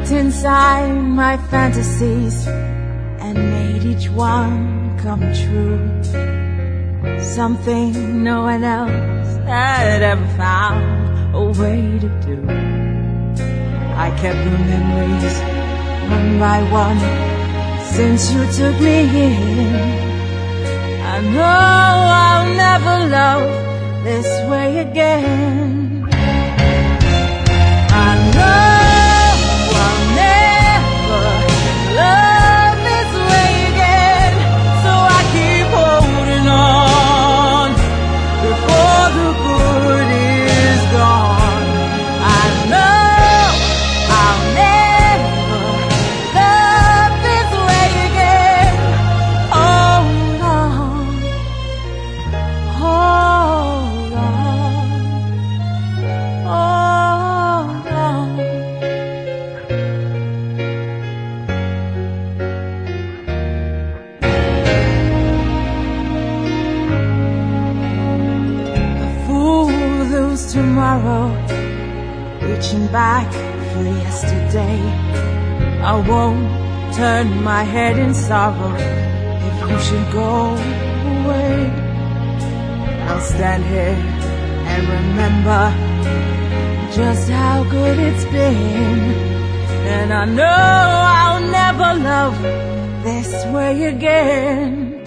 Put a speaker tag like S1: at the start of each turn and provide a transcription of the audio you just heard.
S1: looked inside my fantasies and made each one come true. Something no one else had ever found a way to do. I kept the memories one by one since you took me in. I know I'll never love this way again. Tomorrow, reaching back for yesterday. I won't turn my head in sorrow if you should go away. I'll stand here and remember just how good it's been. And I know I'll never love this way again.